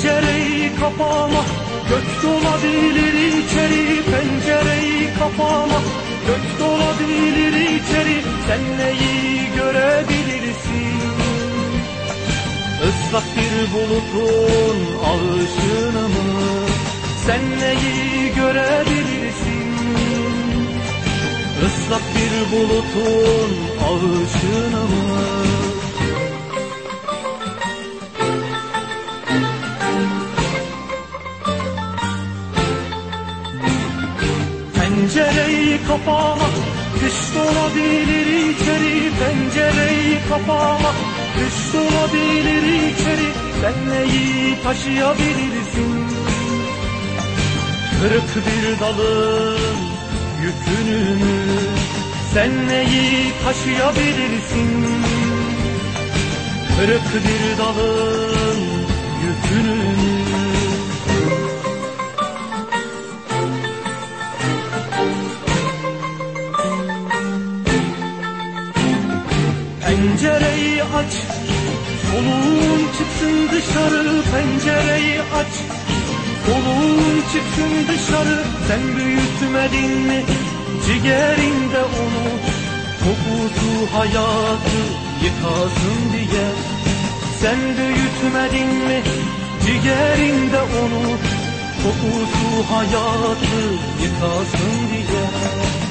Pencereyi kapama Gök dolabilir içeri Pencereyi kapama Gök dolabilir içeri Sen neyi görebilirsin? Islak bir bulutun ağışını mı Sen neyi görebilirsin? Islak bir bulutun ağışını mı Pencereyi kapama Kış dolabilir içeri. Pencereyi kapama Kış dolabilir içeri. Sen neyi taşıyabilirsin? Kırık bir dalın yükünü Sen neyi taşıyabilirsin? Kırık bir dalın yükünü Pencereyi aç. Soluğun çıksın dışarı Pencereyi aç. Soluğun çıksın dışarı Sen büyütmedin mi? Ciğerinde onu Kokusu hayatı yıkasın diye. Sen büyütmedin mi? Ciğerinde onu Kokusu hayatı yıkasın diye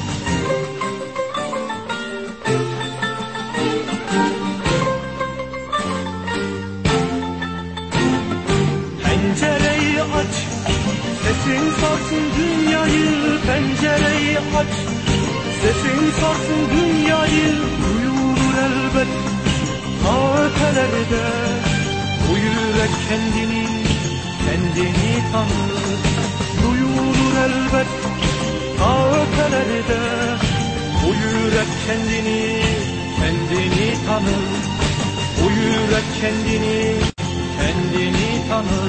sarsın dünyayı Pencereyi aç. Sesin sarsın dünyayı Duyulur elbet. Ta ötelerde Bu yürek kendini Kendini tanır. Duyulur elbet. Ta ötelerde Bu yürek kendini Kendini tanır. Bu yürek kendini kendini tanır